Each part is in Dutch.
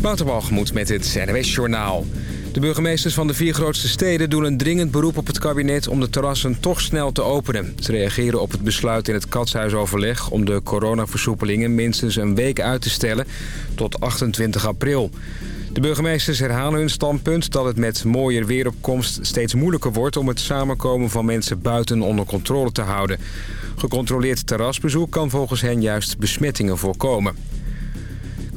Waterbalgemoed met het NWS Journaal. De burgemeesters van de vier grootste steden doen een dringend beroep op het kabinet om de terrassen toch snel te openen. Ze reageren op het besluit in het katshuisoverleg om de coronaversoepelingen minstens een week uit te stellen tot 28 april. De burgemeesters herhalen hun standpunt dat het met mooier weeropkomst steeds moeilijker wordt om het samenkomen van mensen buiten onder controle te houden. Gecontroleerd terrasbezoek kan volgens hen juist besmettingen voorkomen.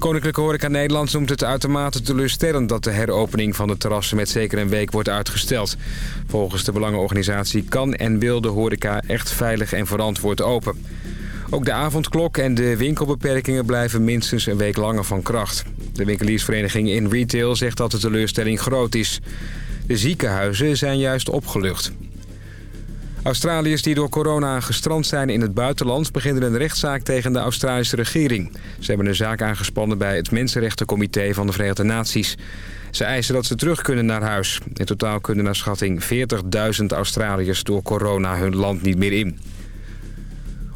Koninklijke Horeca Nederland noemt het uitermate teleurstellend... dat de heropening van de terrassen met zeker een week wordt uitgesteld. Volgens de belangenorganisatie kan en wil de horeca echt veilig en verantwoord open. Ook de avondklok en de winkelbeperkingen blijven minstens een week langer van kracht. De winkeliersvereniging in retail zegt dat de teleurstelling groot is. De ziekenhuizen zijn juist opgelucht. Australiërs die door corona gestrand zijn in het buitenland... beginnen een rechtszaak tegen de Australische regering. Ze hebben een zaak aangespannen bij het Mensenrechtencomité van de Verenigde Naties. Ze eisen dat ze terug kunnen naar huis. In totaal kunnen naar schatting 40.000 Australiërs door corona hun land niet meer in.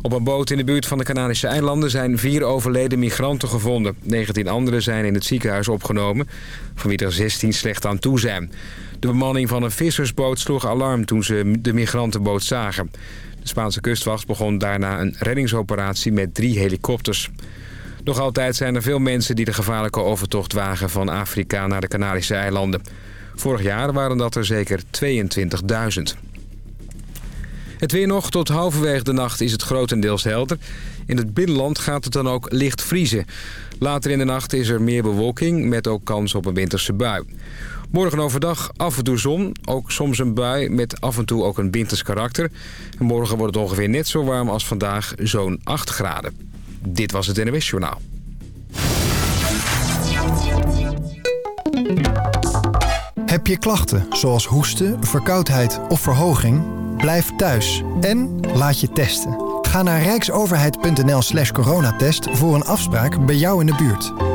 Op een boot in de buurt van de Canarische eilanden zijn vier overleden migranten gevonden. 19 anderen zijn in het ziekenhuis opgenomen, van wie er 16 slecht aan toe zijn. De bemanning van een vissersboot sloeg alarm toen ze de migrantenboot zagen. De Spaanse kustwacht begon daarna een reddingsoperatie met drie helikopters. Nog altijd zijn er veel mensen die de gevaarlijke overtocht wagen van Afrika naar de Canarische eilanden. Vorig jaar waren dat er zeker 22.000. Het weer nog. Tot halverwege de nacht is het grotendeels helder. In het binnenland gaat het dan ook licht vriezen. Later in de nacht is er meer bewolking met ook kans op een winterse bui. Morgen overdag af en toe zon, ook soms een bui met af en toe ook een winters karakter. En morgen wordt het ongeveer net zo warm als vandaag, zo'n 8 graden. Dit was het NWS Journaal. Heb je klachten zoals hoesten, verkoudheid of verhoging? Blijf thuis en laat je testen. Ga naar rijksoverheid.nl slash coronatest voor een afspraak bij jou in de buurt.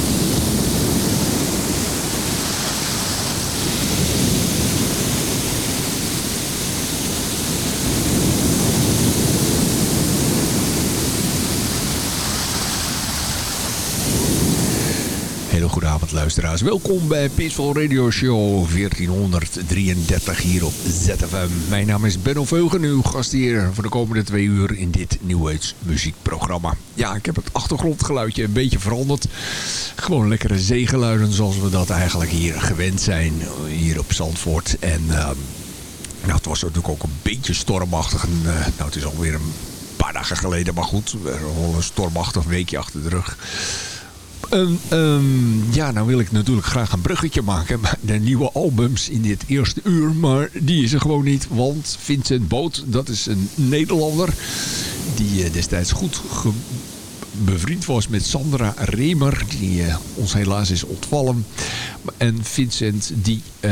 Hele goede avond luisteraars. Welkom bij Peaceful Radio Show 1433 hier op ZFM. Mijn naam is Benno Veugen, uw gastheer voor de komende twee uur in dit Nieuwheids muziekprogramma. Ja, ik heb het achtergrondgeluidje een beetje veranderd. Gewoon lekkere zeegeluiden zoals we dat eigenlijk hier gewend zijn, hier op Zandvoort. En uh, nou, het was natuurlijk ook een beetje stormachtig. En, uh, nou, het is alweer een paar dagen geleden, maar goed, een stormachtig weekje achter de rug. Um, um, ja, nou wil ik natuurlijk graag een bruggetje maken met de nieuwe albums in dit eerste uur. Maar die is er gewoon niet, want Vincent Boot, dat is een Nederlander die uh, destijds goed bevriend was met Sandra Remer, die uh, ons helaas is ontvallen. En Vincent, die uh,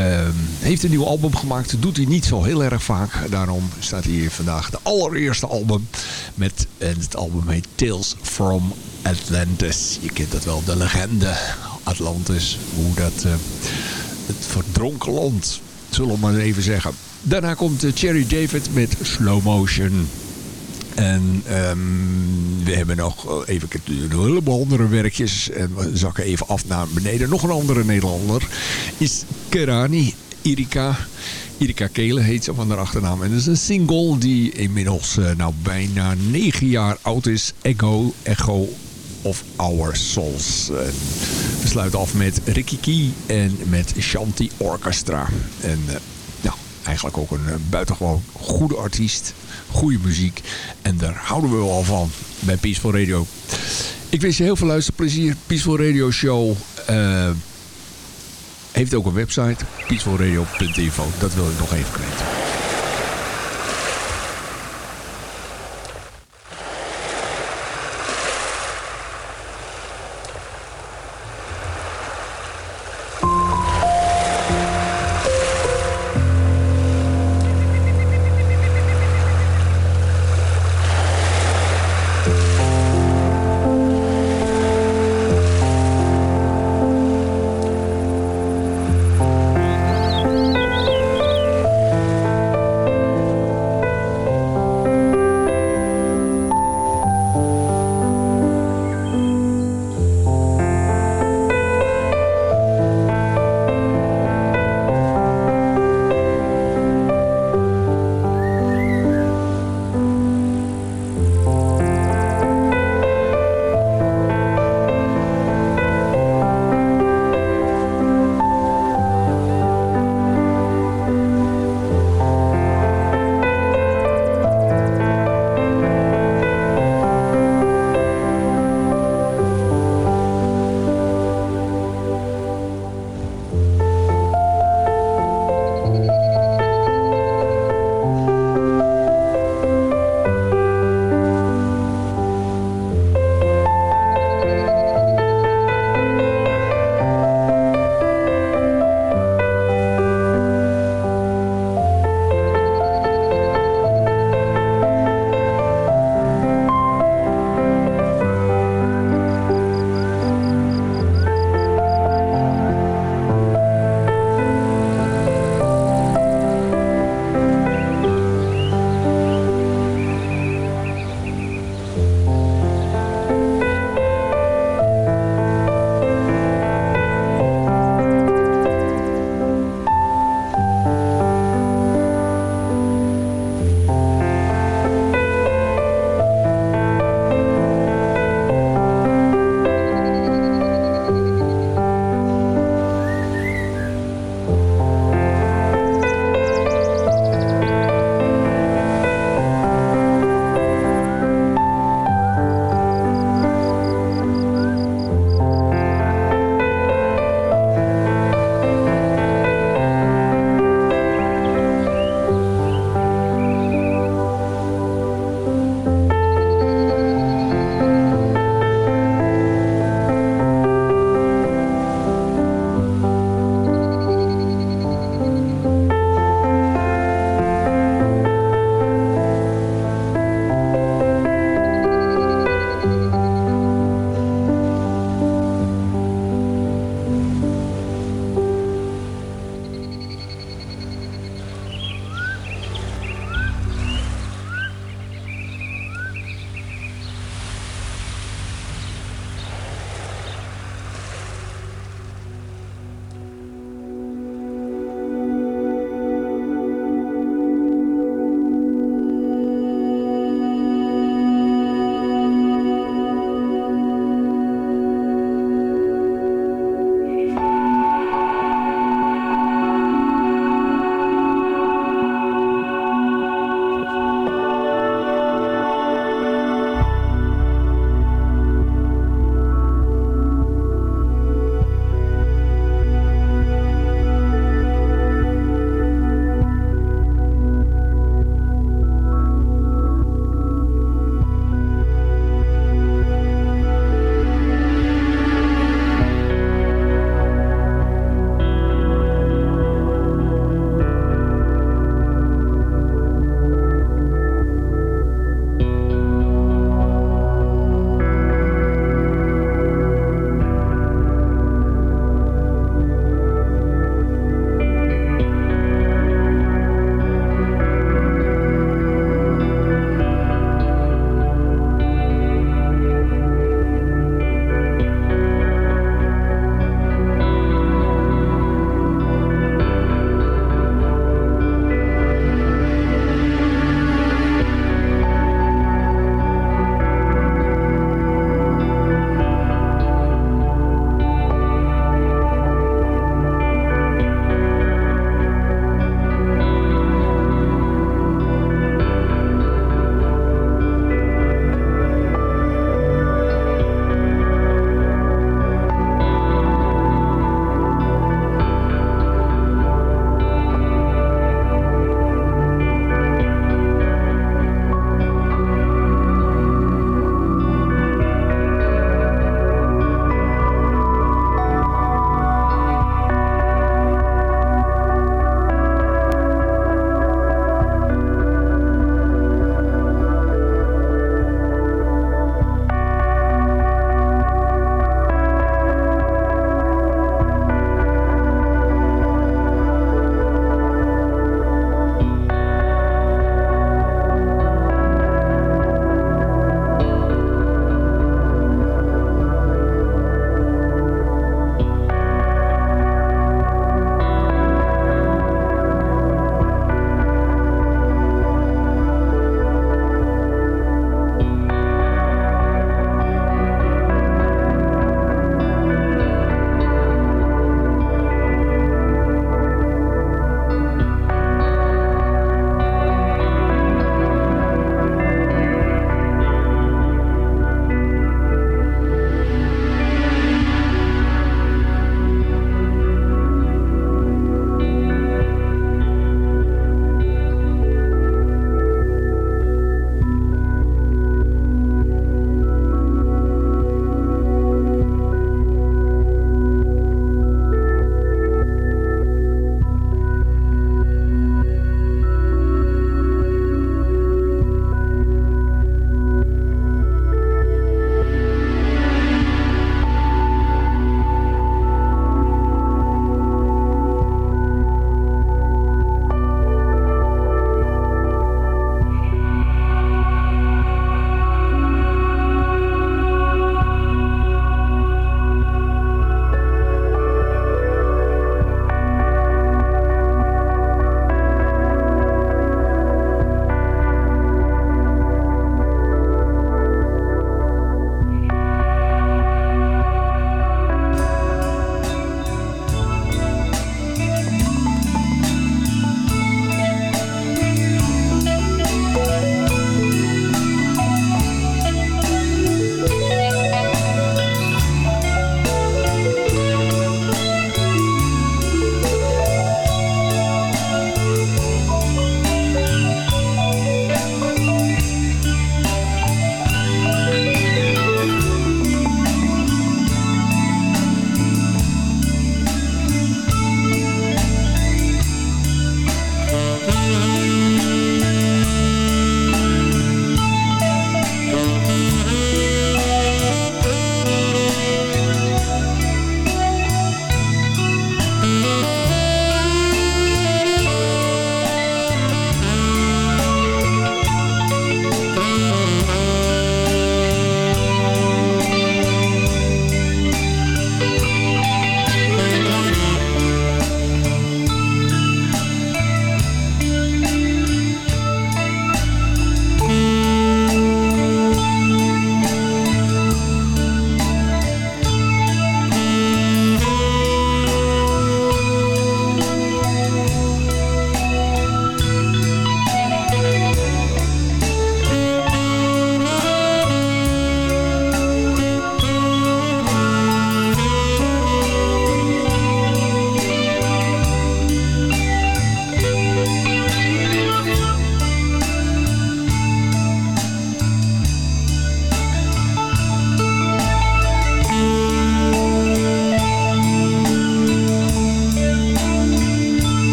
heeft een nieuw album gemaakt. Dat doet hij niet zo heel erg vaak. Daarom staat hier vandaag de allereerste album. Met, en het album heet Tales from Atlantis. Je kent dat wel, de legende Atlantis. Hoe dat, uh, het verdronken land, zullen we maar even zeggen. Daarna komt uh, Cherry David met Slow Motion. En um, we hebben nog even een heleboel andere werkjes. En we zakken even af naar beneden. Nog een andere Nederlander is Kerani Irika. Irika Kelen heet ze van haar achternaam. En dat is een single die inmiddels uh, nou bijna negen jaar oud is. Echo, Echo of Our Souls. En we sluiten af met Ricky Key en met Shanti Orchestra. En uh, nou, eigenlijk ook een uh, buitengewoon goede artiest. Goede muziek. En daar houden we wel van bij Peaceful Radio. Ik wens je heel veel luisterplezier. Peaceful Radio Show uh, heeft ook een website. peacefulradio.info. Dat wil ik nog even weten.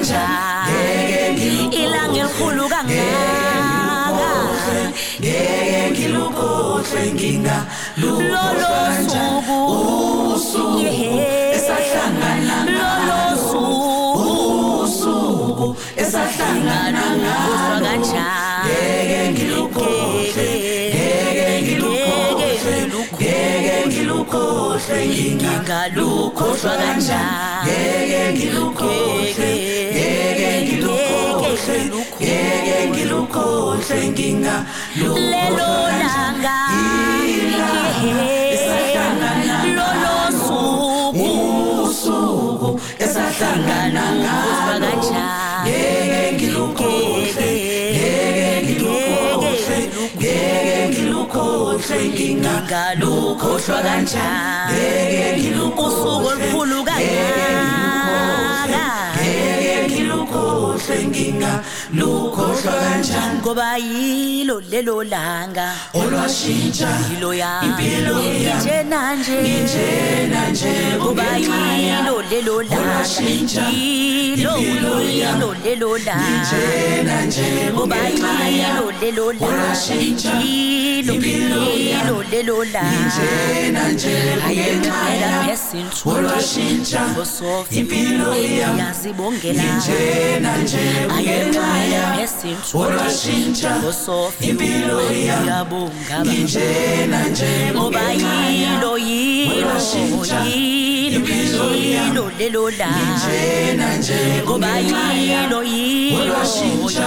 Kanjani ilanga elikhulu kangaka ngeke ngilukhohlwe nginga ngingalukhohlwa kanjani? Ngeke ngilukhohle ngeke ngilukhohle ngeke ngilukhohle nginga lelo langa. Lolo ngingalukhohlwa kanjani? Ngeke ngilukhohle usuku olukhulu kangaka ngilukhohlwe nginga lukhohlwa kanjani? Ngoba yilo lelo langa. Olwashintsha impilo njena nje njena nje ngoba yilo lelo langa. Yilo yilo lelo langa. Njena nje ngoba yilo lelo langa. Yilo yilo lelo langa. Njena nje ayengela esintu olwashintsha impilo yami. Yazibongela njena nje njenguyemaya orashintsha impilo yam nginjena njenguyemaya orashintsha impilo yam nginjena njenguyemaya orashintsha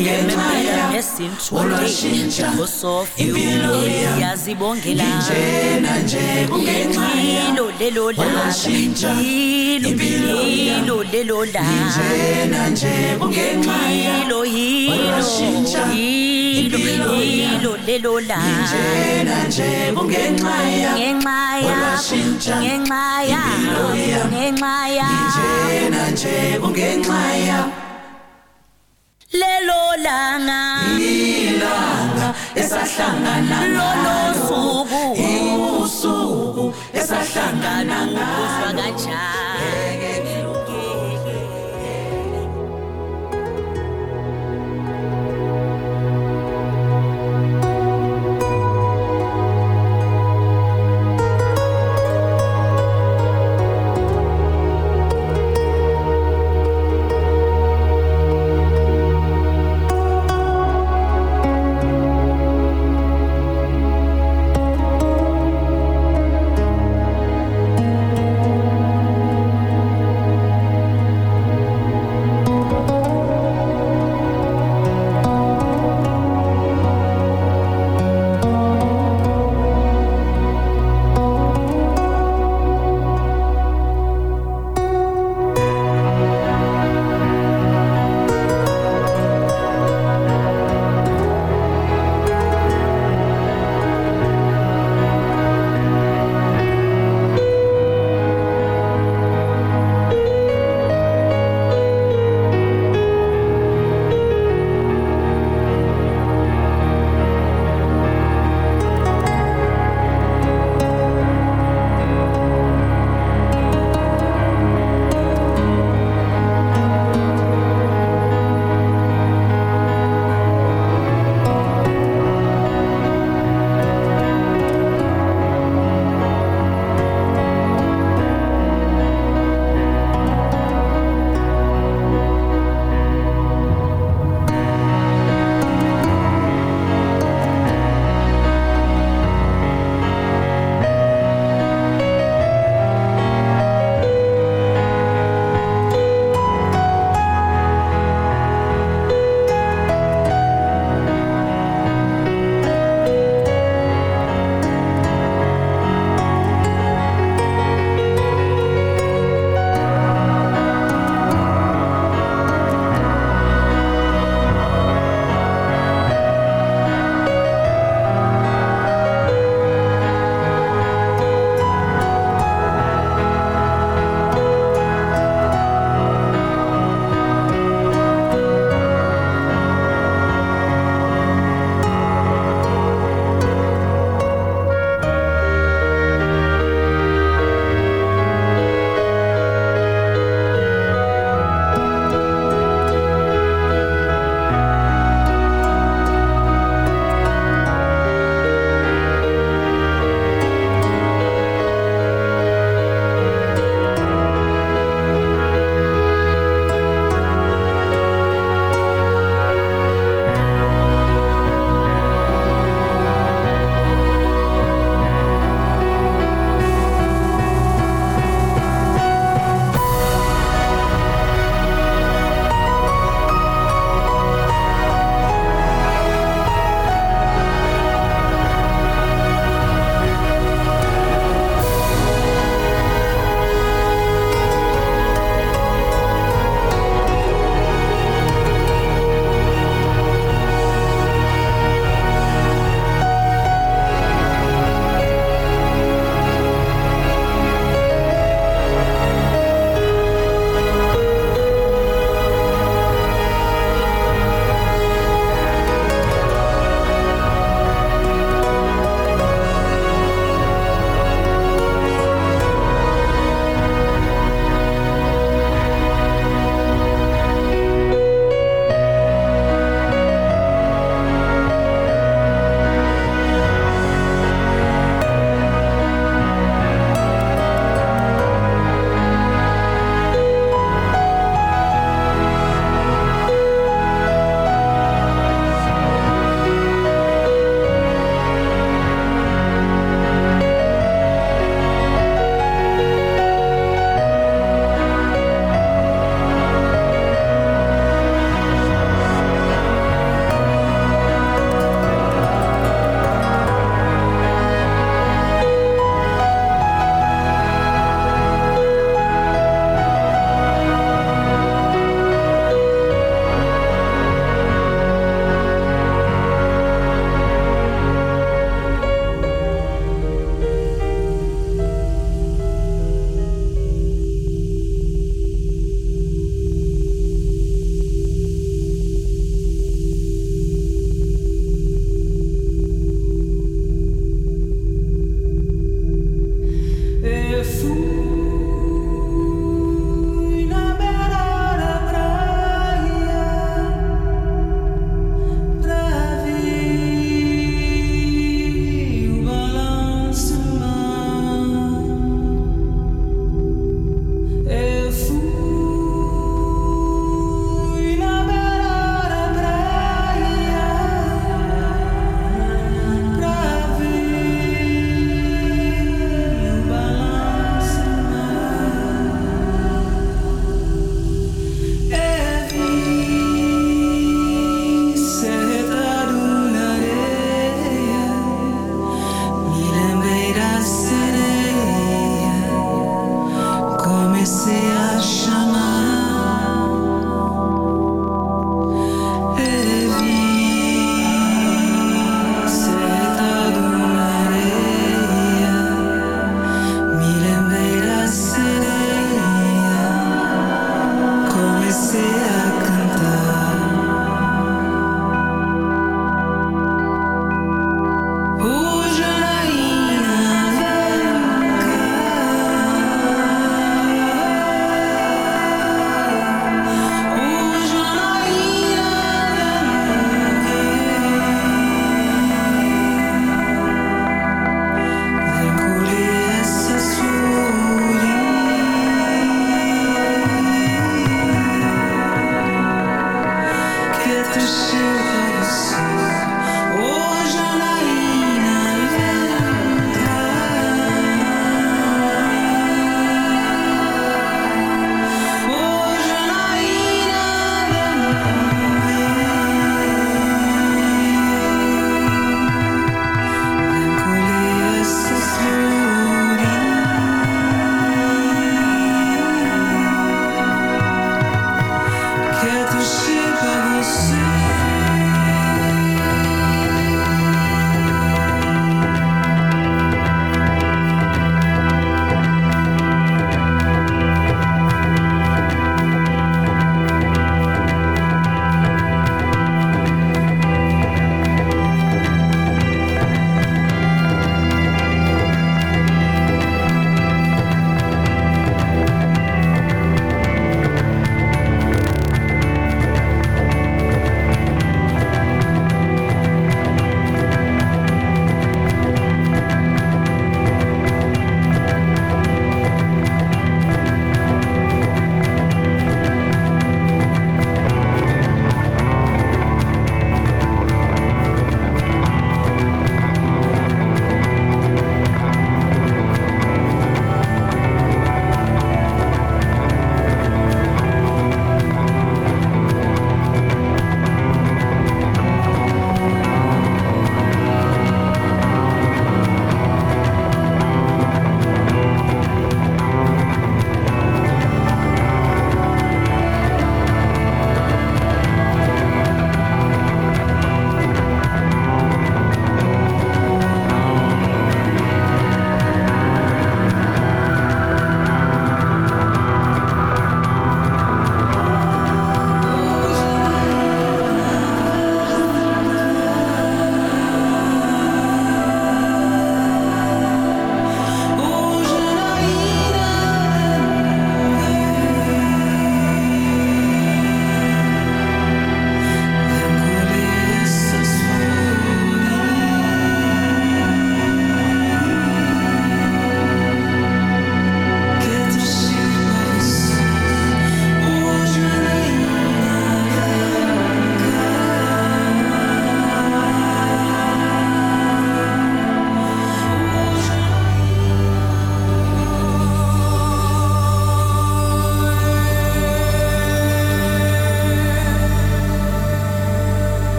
ngemaya olwashintsha impilo yazibongelanjena nje kungenxayilo lelo lashintsha impilo lelo lanjena nje kungenxayilo yilo yilo lelo lanjena nje kungenxaya ngenxaya ngenxaya ngenxaya nje kungenxaya lelo langa. Ilanga esahlangana lolo suku. Usuku esahlangana ngalo. Kanjani